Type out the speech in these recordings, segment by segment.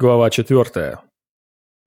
Глава 4.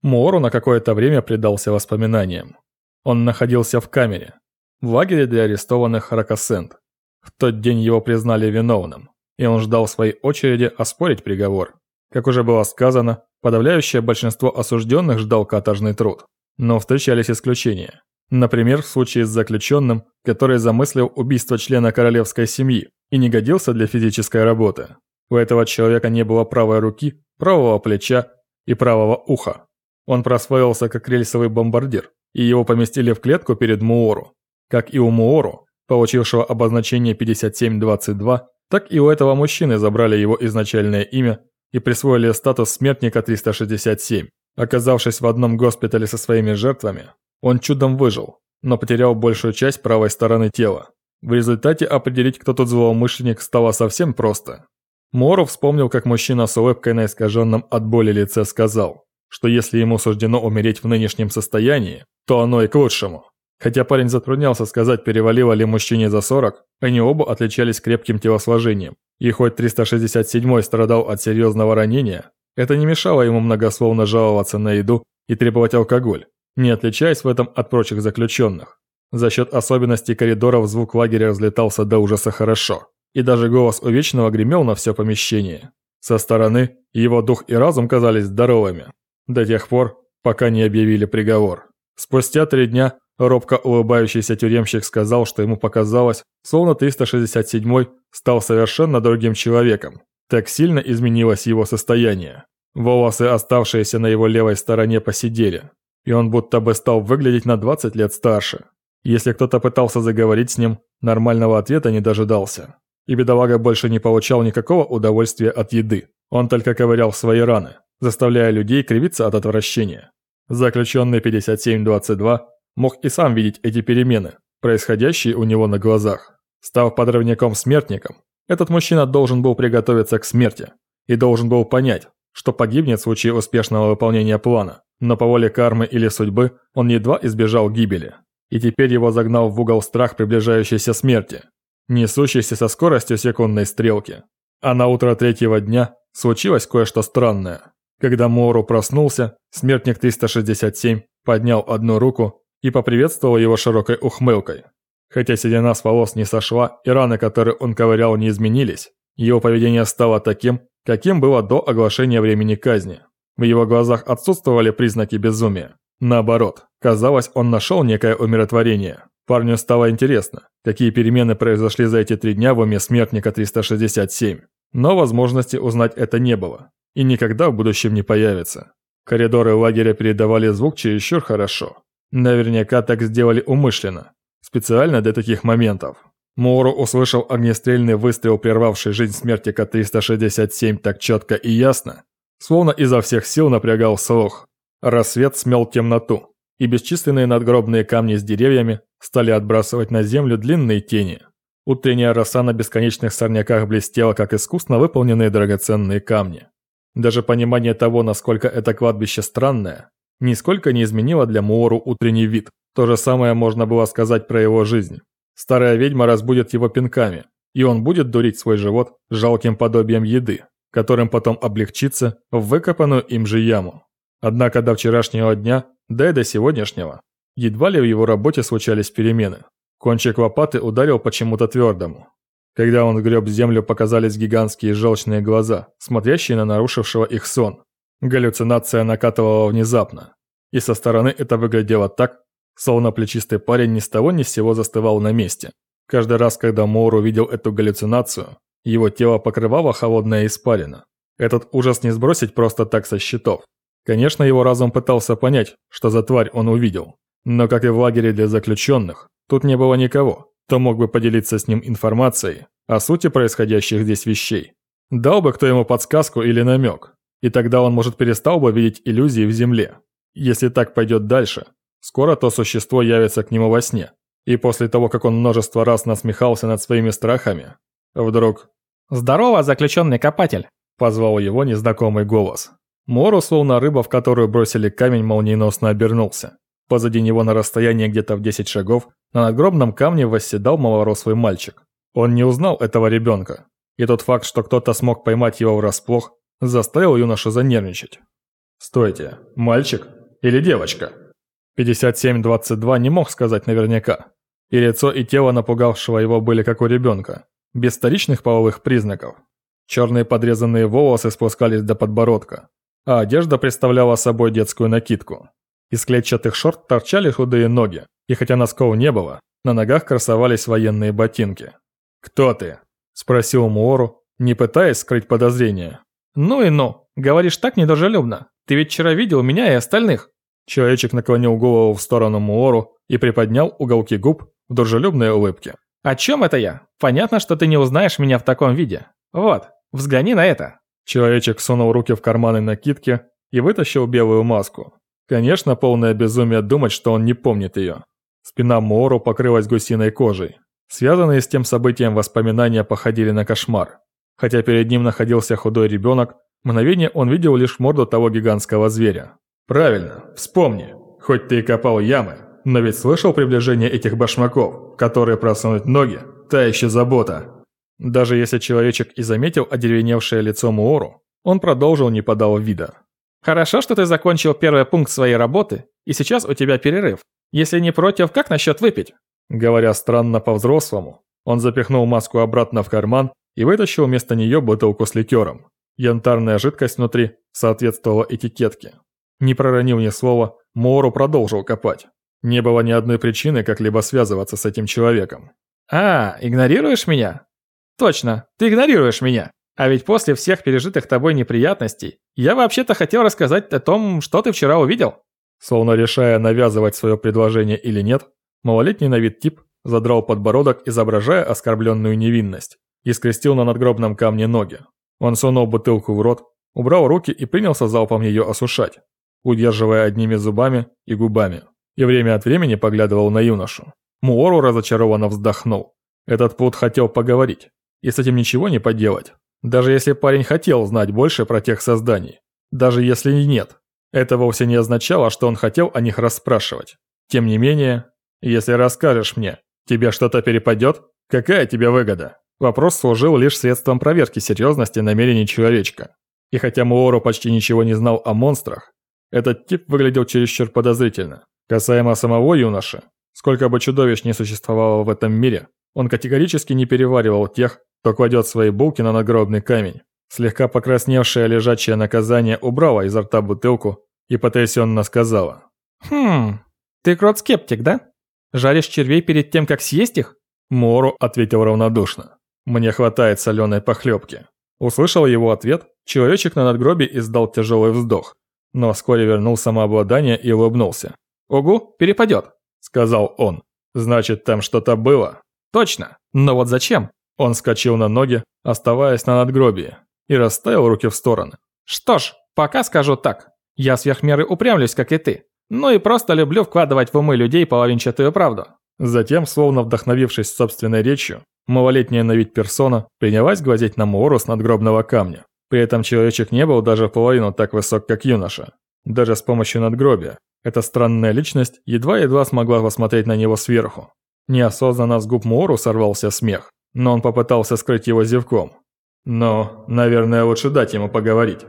Муору на какое-то время предался воспоминаниям. Он находился в камере, в лагере для арестованных Ракасент. В тот день его признали виновным, и он ждал своей очереди оспорить приговор. Как уже было сказано, подавляющее большинство осужденных ждал каторжный труд. Но встречались исключения. Например, в случае с заключенным, который замыслил убийство члена королевской семьи и не годился для физической работы. У этого человека не было правой руки, правого плеча и правого уха. Он просвоился как рельсовый бомбардир, и его поместили в клетку перед Муору. Как и у Муору, получившего обозначение 5722, так и у этого мужчины забрали его изначальное имя и присвоили статус смертника 367. Оказавшись в одном госпитале со своими жертвами, он чудом выжил, но потерял большую часть правой стороны тела. В результате определить, кто тут злоумышленник, стало совсем просто. Моров вспомнил, как мужчина с улыбкой на искаженном от боли лице сказал, что если ему суждено умереть в нынешнем состоянии, то оно и к лучшему. Хотя парень затруднялся сказать, перевалило ли мужчине за 40, они оба отличались крепким телосложением. И хоть 367-й страдал от серьезного ранения, это не мешало ему многословно жаловаться на еду и требовать алкоголь, не отличаясь в этом от прочих заключенных. За счет особенностей коридоров звук лагеря разлетался до ужаса хорошо и даже голос у Вечного гремел на все помещение. Со стороны его дух и разум казались здоровыми, до тех пор, пока не объявили приговор. Спустя три дня робко улыбающийся тюремщик сказал, что ему показалось, словно 367-й стал совершенно другим человеком. Так сильно изменилось его состояние. Волосы, оставшиеся на его левой стороне, посидели, и он будто бы стал выглядеть на 20 лет старше. Если кто-то пытался заговорить с ним, нормального ответа не дожидался. И бедолага больше не получал никакого удовольствия от еды. Он только ковырял свои раны, заставляя людей кривиться от отвращения. Заключенный 5722 мог и сам видеть эти перемены, происходящие у него на глазах. Став подрывником-смертником, этот мужчина должен был приготовиться к смерти и должен был понять, что погибнет в случае успешного выполнения плана, но по воле кармы или судьбы он едва избежал гибели. И теперь его загнал в угол страх приближающейся смерти, несущийся со скоростью секундной стрелки. А на утро третьего дня случилось кое-что странное. Когда Моуру проснулся, смертник 367 поднял одну руку и поприветствовал его широкой ухмылкой. Хотя седина с волос не сошла и раны, которые он ковырял, не изменились, его поведение стало таким, каким было до оглашения времени казни. В его глазах отсутствовали признаки безумия. Наоборот, казалось, он нашел некое умиротворение. Парню стало интересно, какие перемены произошли за эти три дня в уме смертника 367. Но возможности узнать это не было. И никогда в будущем не появится. Коридоры лагеря передавали звук чересчур хорошо. Наверняка так сделали умышленно. Специально для таких моментов. Моуру услышал огнестрельный выстрел, прервавший жизнь смертника 367 так четко и ясно, словно изо всех сил напрягал слух. Рассвет смел темноту и бесчисленные надгробные камни с деревьями стали отбрасывать на землю длинные тени. Утренняя роса на бесконечных сорняках блестела, как искусно выполненные драгоценные камни. Даже понимание того, насколько это кладбище странное, нисколько не изменило для Муору утренний вид. То же самое можно было сказать про его жизнь. Старая ведьма разбудит его пинками, и он будет дурить свой живот жалким подобием еды, которым потом облегчится в выкопанную им же яму. Однако до вчерашнего дня да и до сегодняшнего. Едва ли в его работе случались перемены. Кончик лопаты ударил почему-то твердому. Когда он греб землю, показались гигантские желчные глаза, смотрящие на нарушившего их сон. Галлюцинация накатывала внезапно. И со стороны это выглядело так, словно плечистый парень ни с того ни с сего застывал на месте. Каждый раз, когда Моур увидел эту галлюцинацию, его тело покрывало холодная испарина. Этот ужас не сбросить просто так со счетов. Конечно, его разум пытался понять, что за тварь он увидел. Но, как и в лагере для заключенных, тут не было никого, кто мог бы поделиться с ним информацией о сути происходящих здесь вещей. Дал бы кто ему подсказку или намек, и тогда он, может, перестал бы видеть иллюзии в земле. Если так пойдет дальше, скоро то существо явится к нему во сне. И после того, как он множество раз насмехался над своими страхами, вдруг «Здорово, заключенный копатель!» – позвал его незнакомый голос. Мору, словно рыба, в которую бросили камень, молниеносно обернулся. Позади него на расстоянии где-то в 10 шагов на надгробном камне восседал малорослый мальчик. Он не узнал этого ребенка. И тот факт, что кто-то смог поймать его врасплох, заставил юношу занервничать. «Стойте, мальчик или девочка?» 57-22 не мог сказать наверняка. И лицо, и тело напугавшего его были как у ребенка, без вторичных половых признаков. Черные подрезанные волосы спускались до подбородка, а одежда представляла собой детскую накидку. Из клетчатых шорт торчали худые ноги, и хотя носков не было, на ногах красовались военные ботинки. «Кто ты?» – спросил Муору, не пытаясь скрыть подозрения. «Ну и ну, говоришь так недружелюбно. Ты ведь вчера видел меня и остальных». Человечек наклонил голову в сторону Муору и приподнял уголки губ в дружелюбной улыбке. «О чем это я? Понятно, что ты не узнаешь меня в таком виде. Вот, взгляни на это». Человечек сунул руки в карманы накидки и вытащил белую маску. Конечно, полное безумие думать, что он не помнит ее. Спина Моору покрылась гусиной кожей. Связанные с тем событием воспоминания походили на кошмар. Хотя перед ним находился худой ребенок, мгновение он видел лишь морду того гигантского зверя. «Правильно, вспомни. Хоть ты и копал ямы, но ведь слышал приближение этих башмаков, которые просунуть ноги, та еще забота». Даже если человечек и заметил одеревеневшее лицо Муору, он продолжил не подал вида. «Хорошо, что ты закончил первый пункт своей работы, и сейчас у тебя перерыв. Если не против, как насчет выпить?» Говоря странно по-взрослому, он запихнул маску обратно в карман и вытащил вместо нее бутылку с ликером. Янтарная жидкость внутри соответствовала этикетке. Не проронив ни слова, Моору продолжил копать. Не было ни одной причины как-либо связываться с этим человеком. «А, игнорируешь меня?» «Точно, ты игнорируешь меня. А ведь после всех пережитых тобой неприятностей, я вообще-то хотел рассказать о том, что ты вчера увидел». Словно решая, навязывать свое предложение или нет, малолетний на вид тип задрал подбородок, изображая оскорбленную невинность, и скрестил на надгробном камне ноги. Он сунул бутылку в рот, убрал руки и принялся залпом ее осушать удерживая одними зубами и губами, и время от времени поглядывал на юношу. Муору разочарованно вздохнул. Этот плут хотел поговорить, и с этим ничего не поделать. Даже если парень хотел знать больше про тех созданий, даже если и нет, это вовсе не означало, что он хотел о них расспрашивать. Тем не менее, если расскажешь мне, тебе что-то перепадет, какая тебе выгода? Вопрос служил лишь средством проверки серьезности намерений человечка. И хотя Муору почти ничего не знал о монстрах, этот тип выглядел чересчур подозрительно. Касаемо самого юноши, сколько бы чудовищ не существовало в этом мире, он категорически не переваривал тех, кто кладет свои булки на нагробный камень. Слегка покрасневшее лежачее наказание убрала изо рта бутылку и потрясенно сказала. «Хм, ты крот-скептик, да? Жаришь червей перед тем, как съесть их?» Мору ответил равнодушно. «Мне хватает соленой похлебки». Услышал его ответ, человечек на надгробе издал тяжелый вздох. Но вскоре вернул самообладание и улыбнулся. «Угу, перепадет», — сказал он. «Значит, там что-то было?» «Точно. Но вот зачем?» Он вскочил на ноги, оставаясь на надгробии, и расставил руки в стороны. «Что ж, пока скажу так. Я сверх меры упрямлюсь, как и ты. Ну и просто люблю вкладывать в умы людей половинчатую правду». Затем, словно вдохновившись собственной речью, малолетняя на вид персона принялась глазеть на Муору с надгробного камня. При этом человечек не был даже половину так высок, как юноша. Даже с помощью надгробия. Эта странная личность едва-едва смогла посмотреть на него сверху. Неосознанно с губ Муору сорвался смех, но он попытался скрыть его зевком. Но, наверное, лучше дать ему поговорить.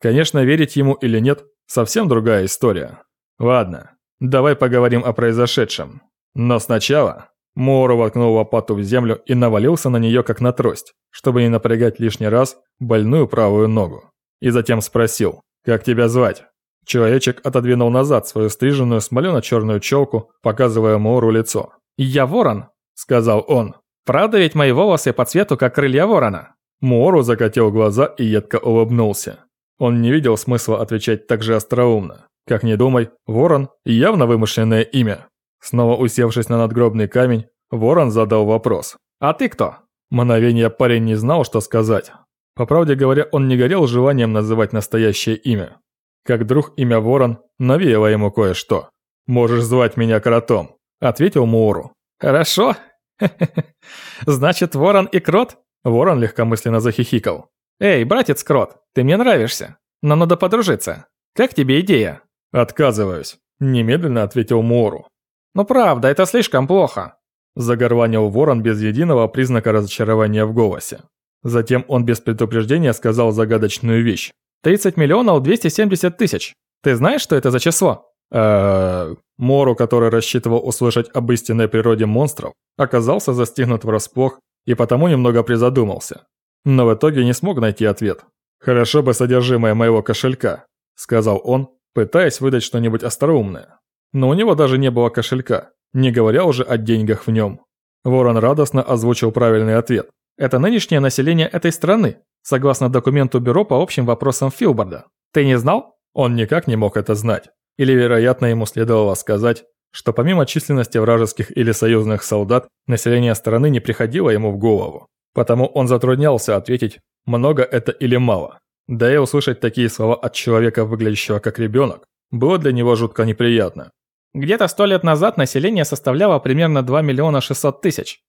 Конечно, верить ему или нет – совсем другая история. Ладно, давай поговорим о произошедшем. Но сначала Моуру воткнул лопату в землю и навалился на нее как на трость, чтобы не напрягать лишний раз больную правую ногу. И затем спросил, «Как тебя звать?» Человечек отодвинул назад свою стриженную смолено-черную челку, показывая Моуру лицо. «Я ворон», — сказал он. «Правда ведь мои волосы по цвету, как крылья ворона?» Моуру закатил глаза и едко улыбнулся. Он не видел смысла отвечать так же остроумно. Как ни думай, ворон – явно вымышленное имя. Снова усевшись на надгробный камень, Ворон задал вопрос. «А ты кто?» Мгновение парень не знал, что сказать. По правде говоря, он не горел желанием называть настоящее имя. Как друг имя Ворон навеяло ему кое-что. «Можешь звать меня Кротом», — ответил Муору. «Хорошо. Значит, Ворон и Крот?» Ворон легкомысленно захихикал. «Эй, братец Крот, ты мне нравишься. Нам надо подружиться. Как тебе идея?» «Отказываюсь», — немедленно ответил Муору. «Ну правда, это слишком плохо». Загорванил ворон без единого признака разочарования в голосе. Затем он без предупреждения сказал загадочную вещь. 30 миллионов 270 тысяч. Ты знаешь, что это за число? Э, Мору, который рассчитывал услышать об истинной природе монстров, оказался застигнут врасплох и потому немного призадумался. Но в итоге не смог найти ответ. «Хорошо бы содержимое моего кошелька», — сказал он, пытаясь выдать что-нибудь остроумное. Но у него даже не было кошелька, не говоря уже о деньгах в нем. Ворон радостно озвучил правильный ответ. «Это нынешнее население этой страны, согласно документу Бюро по общим вопросам Филборда. Ты не знал?» Он никак не мог это знать. Или, вероятно, ему следовало сказать, что помимо численности вражеских или союзных солдат, население страны не приходило ему в голову. Потому он затруднялся ответить, много это или мало. Да и услышать такие слова от человека, выглядящего как ребенок, было для него жутко неприятно. Где-то сто лет назад население составляло примерно 2 миллиона 600 тысяч.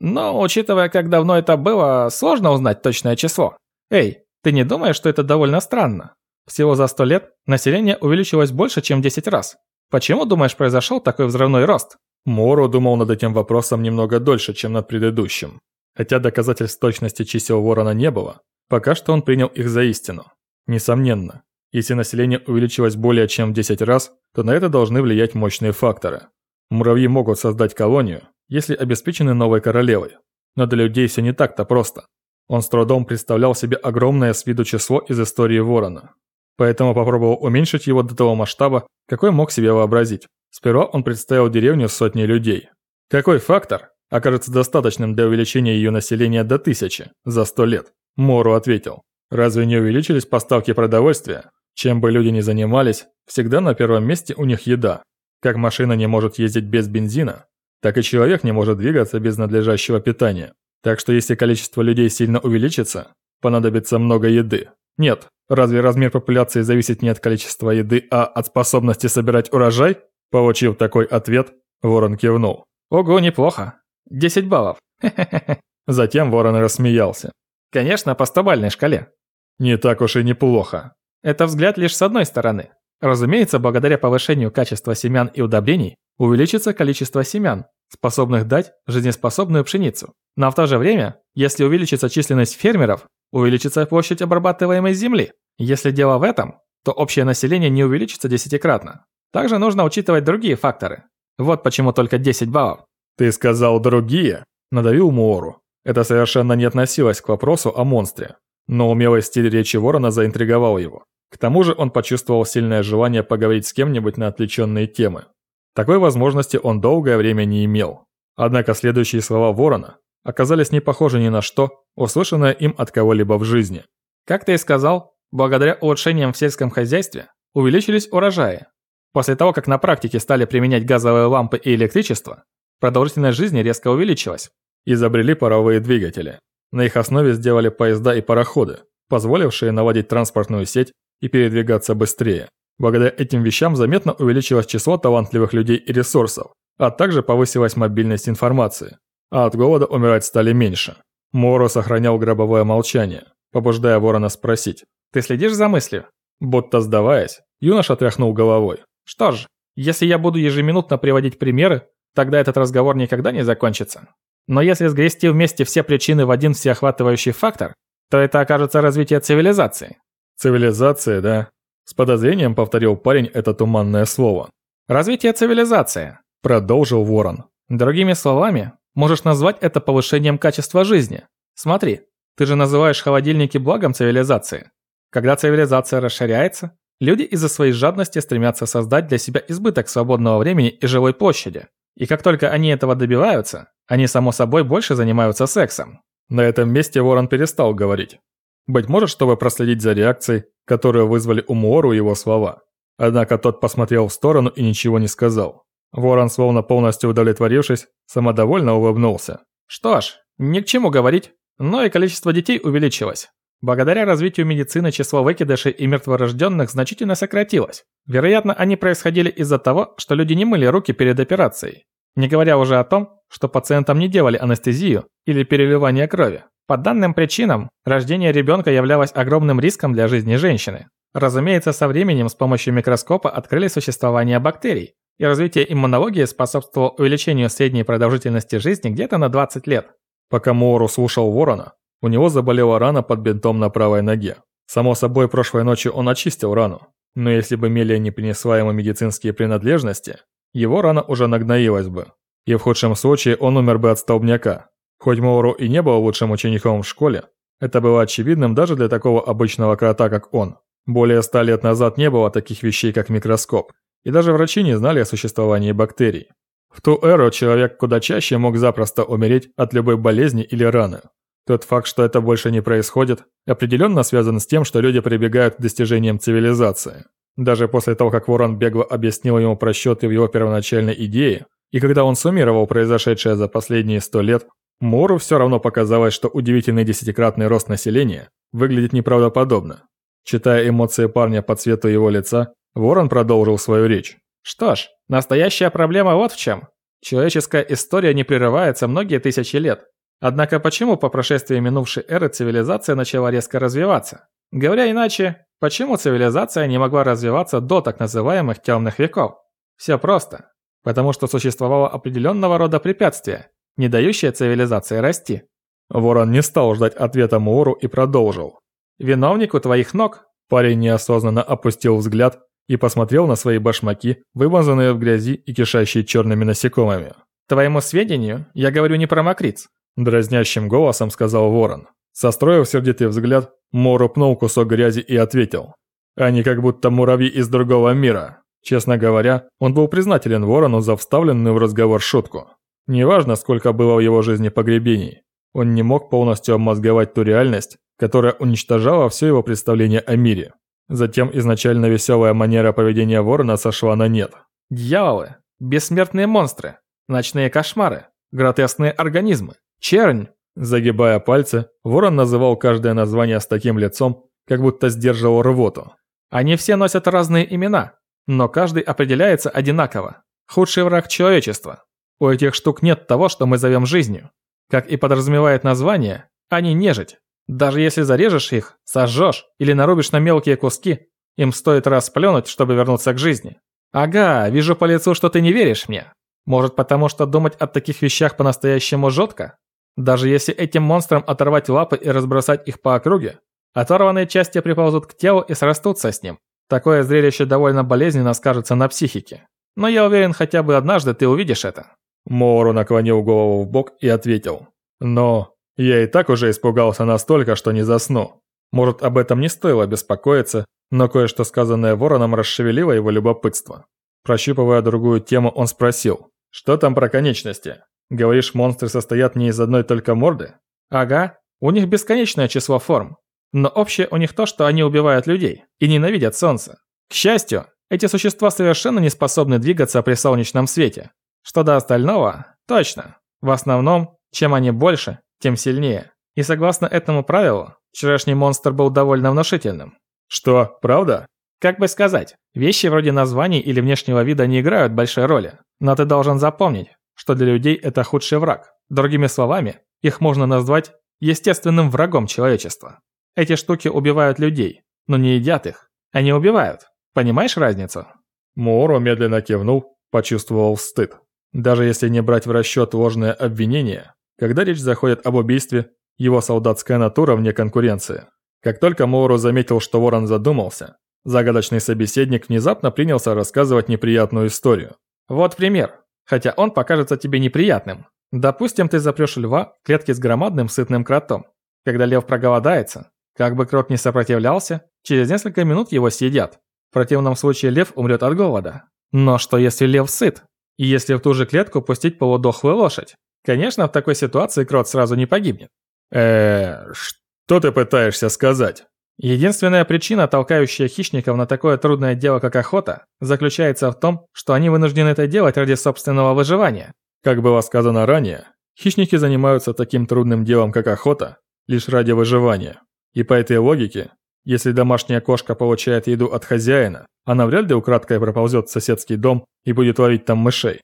Но, учитывая, как давно это было, сложно узнать точное число. Эй, ты не думаешь, что это довольно странно? Всего за 100 лет население увеличилось больше, чем 10 раз. Почему, думаешь, произошел такой взрывной рост? Моро думал над этим вопросом немного дольше, чем над предыдущим. Хотя доказательств точности чисел Ворона не было, пока что он принял их за истину. Несомненно, если население увеличилось более чем в 10 раз, то на это должны влиять мощные факторы. Муравьи могут создать колонию, если обеспечены новой королевой. Но для людей все не так-то просто. Он с трудом представлял себе огромное с виду число из истории Ворона. Поэтому попробовал уменьшить его до того масштаба, какой мог себе вообразить. Сперва он представил деревню с сотней людей. Какой фактор окажется достаточным для увеличения ее населения до тысячи за сто лет? Мору ответил. Разве не увеличились поставки продовольствия? Чем бы люди ни занимались, всегда на первом месте у них еда. Как машина не может ездить без бензина, так и человек не может двигаться без надлежащего питания. Так что если количество людей сильно увеличится, понадобится много еды. Нет, разве размер популяции зависит не от количества еды, а от способности собирать урожай? Получив такой ответ, Ворон кивнул. Ого, неплохо. 10 баллов. Затем Ворон рассмеялся. Конечно, по стобальной шкале. Не так уж и неплохо. Это взгляд лишь с одной стороны. Разумеется, благодаря повышению качества семян и удобрений увеличится количество семян, способных дать жизнеспособную пшеницу. Но в то же время, если увеличится численность фермеров, увеличится площадь обрабатываемой земли. Если дело в этом, то общее население не увеличится десятикратно. Также нужно учитывать другие факторы. Вот почему только 10 баллов. «Ты сказал другие?» – надавил Муору. Это совершенно не относилось к вопросу о монстре. Но умелый стиль речи ворона заинтриговал его. К тому же он почувствовал сильное желание поговорить с кем-нибудь на отвлеченные темы. Такой возможности он долгое время не имел. Однако следующие слова ворона оказались не похожи ни на что, услышанное им от кого-либо в жизни. Как ты и сказал, благодаря улучшениям в сельском хозяйстве увеличились урожаи. После того, как на практике стали применять газовые лампы и электричество, Продолжительность жизни резко увеличилась. Изобрели паровые двигатели. На их основе сделали поезда и пароходы, позволившие наводить транспортную сеть и передвигаться быстрее. Благодаря этим вещам заметно увеличилось число талантливых людей и ресурсов, а также повысилась мобильность информации. А от голода умирать стали меньше. Моро сохранял гробовое молчание, побуждая ворона спросить. «Ты следишь за мыслью?» Будто сдаваясь, юноша тряхнул головой. «Что ж, если я буду ежеминутно приводить примеры, Тогда этот разговор никогда не закончится. Но если сгрести вместе все причины в один всеохватывающий фактор, то это окажется развитие цивилизации. Цивилизация, да? С подозрением повторил парень это туманное слово. Развитие цивилизации, продолжил Ворон. Другими словами, можешь назвать это повышением качества жизни. Смотри, ты же называешь холодильники благом цивилизации. Когда цивилизация расширяется, люди из-за своей жадности стремятся создать для себя избыток свободного времени и жилой площади. И как только они этого добиваются, они само собой больше занимаются сексом. На этом месте Ворон перестал говорить. Быть может, чтобы проследить за реакцией, которую вызвали у Муору его слова. Однако тот посмотрел в сторону и ничего не сказал. Ворон, словно полностью удовлетворившись, самодовольно улыбнулся. Что ж, ни к чему говорить, но и количество детей увеличилось. Благодаря развитию медицины число выкидышей и мертворожденных значительно сократилось. Вероятно, они происходили из-за того, что люди не мыли руки перед операцией. Не говоря уже о том, что пациентам не делали анестезию или переливание крови. По данным причинам, рождение ребенка являлось огромным риском для жизни женщины. Разумеется, со временем с помощью микроскопа открыли существование бактерий, и развитие иммунологии способствовало увеличению средней продолжительности жизни где-то на 20 лет. Пока Моуру слушал ворона, У него заболела рана под бинтом на правой ноге. Само собой, прошлой ночью он очистил рану. Но если бы Мелия не принесла ему медицинские принадлежности, его рана уже нагноилась бы. И в худшем случае он умер бы от столбняка. Хоть Моуру и не был лучшим учеником в школе, это было очевидным даже для такого обычного крота, как он. Более ста лет назад не было таких вещей, как микроскоп. И даже врачи не знали о существовании бактерий. В ту эру человек куда чаще мог запросто умереть от любой болезни или раны. Тот факт, что это больше не происходит, определенно связан с тем, что люди прибегают к достижениям цивилизации. Даже после того, как Ворон бегло объяснил ему просчеты в его первоначальной идее, и когда он суммировал произошедшее за последние сто лет, Мору все равно показалось, что удивительный десятикратный рост населения выглядит неправдоподобно. Читая эмоции парня по цвету его лица, Ворон продолжил свою речь. Что ж, настоящая проблема вот в чем. Человеческая история не прерывается многие тысячи лет. Однако почему по прошествии минувшей эры цивилизация начала резко развиваться? Говоря иначе, почему цивилизация не могла развиваться до так называемых темных веков? Все просто. Потому что существовало определенного рода препятствия, не дающие цивилизации расти. Ворон не стал ждать ответа Муору и продолжил. «Виновник у твоих ног?» Парень неосознанно опустил взгляд и посмотрел на свои башмаки, вымазанные в грязи и кишащие черными насекомыми. «Твоему сведению, я говорю не про мокриц. Дрознящим голосом сказал ворон. Состроив сердитый взгляд, Мору пнул кусок грязи и ответил. Они как будто муравьи из другого мира. Честно говоря, он был признателен ворону за вставленную в разговор шутку. Неважно, сколько было в его жизни погребений, он не мог полностью обмозговать ту реальность, которая уничтожала все его представление о мире. Затем изначально веселая манера поведения ворона сошла на нет. Дьяволы, бессмертные монстры, ночные кошмары, гротескные организмы, Чернь!» Загибая пальцы, ворон называл каждое название с таким лицом, как будто сдерживал рвоту. «Они все носят разные имена, но каждый определяется одинаково. Худший враг человечества. У этих штук нет того, что мы зовем жизнью. Как и подразумевает название, они нежить. Даже если зарежешь их, сожжешь или нарубишь на мелкие куски, им стоит раз чтобы вернуться к жизни. Ага, вижу по лицу, что ты не веришь мне. Может потому, что думать о таких вещах по-настоящему жутко? Даже если этим монстрам оторвать лапы и разбросать их по округе, оторванные части приползут к телу и срастутся с ним. Такое зрелище довольно болезненно скажется на психике. Но я уверен, хотя бы однажды ты увидишь это». Моуру наклонил голову в бок и ответил. «Но я и так уже испугался настолько, что не засну. Может, об этом не стоило беспокоиться, но кое-что сказанное вороном расшевелило его любопытство. Прощупывая другую тему, он спросил, «Что там про конечности?» Говоришь, монстры состоят не из одной только морды? Ага, у них бесконечное число форм. Но общее у них то, что они убивают людей и ненавидят солнце. К счастью, эти существа совершенно не способны двигаться при солнечном свете. Что до остального, точно. В основном, чем они больше, тем сильнее. И согласно этому правилу, вчерашний монстр был довольно внушительным. Что, правда? Как бы сказать, вещи вроде названий или внешнего вида не играют большой роли. Но ты должен запомнить, что для людей это худший враг. Другими словами, их можно назвать естественным врагом человечества. Эти штуки убивают людей, но не едят их. Они убивают. Понимаешь разницу? Муоро медленно кивнул, почувствовал стыд. Даже если не брать в расчет ложное обвинение, когда речь заходит об убийстве, его солдатская натура вне конкуренции. Как только Моуру заметил, что Ворон задумался, загадочный собеседник внезапно принялся рассказывать неприятную историю. Вот пример хотя он покажется тебе неприятным. Допустим, ты запрешь льва в клетке с громадным сытным кротом. Когда лев проголодается, как бы крот не сопротивлялся, через несколько минут его съедят. В противном случае лев умрет от голода. Но что если лев сыт? И если в ту же клетку пустить полудохлую лошадь? Конечно, в такой ситуации крот сразу не погибнет. э что ты пытаешься сказать? Единственная причина, толкающая хищников на такое трудное дело, как охота, заключается в том, что они вынуждены это делать ради собственного выживания. Как было сказано ранее, хищники занимаются таким трудным делом, как охота, лишь ради выживания. И по этой логике, если домашняя кошка получает еду от хозяина, она вряд ли украдкой проползет в соседский дом и будет ловить там мышей.